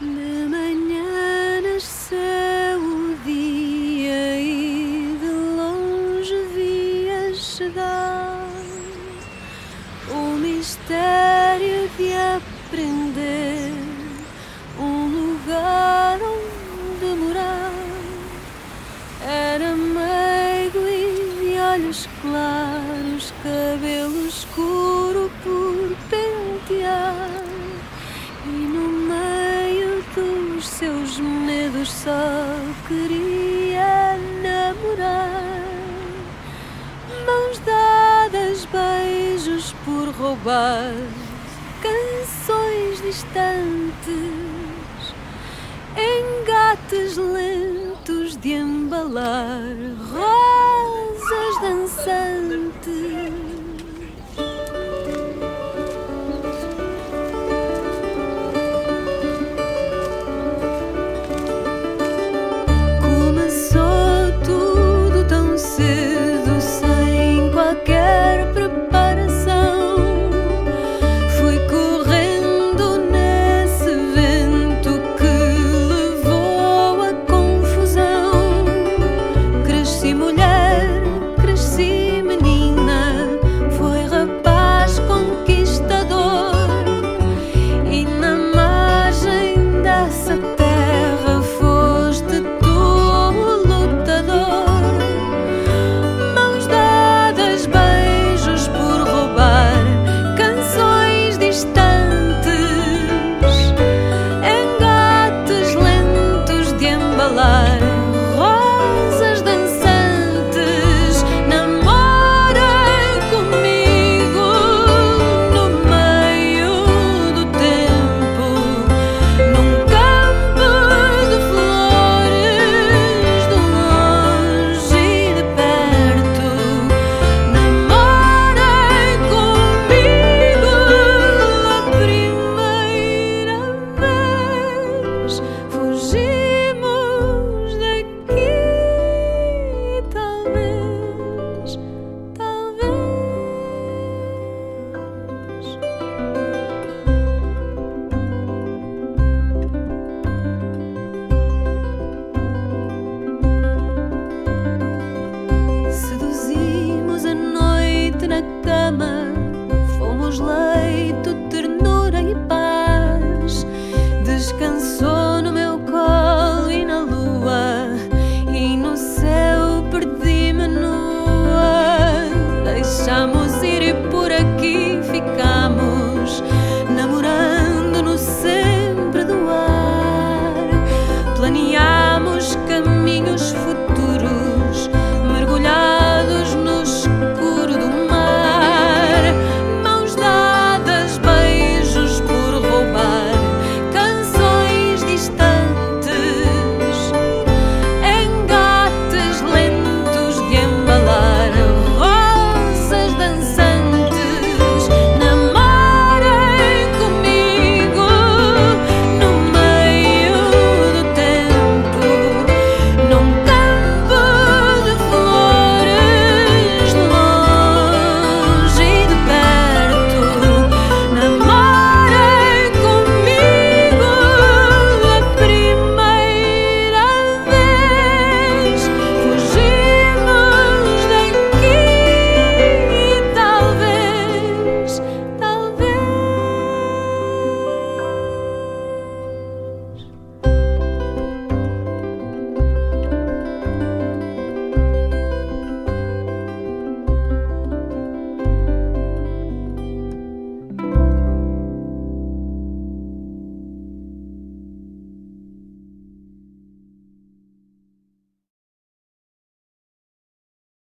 De manhã nasceu o dia e de longe via chegar o mistério de aprender. por roubar canções distantes, engates lentos de embalar. summer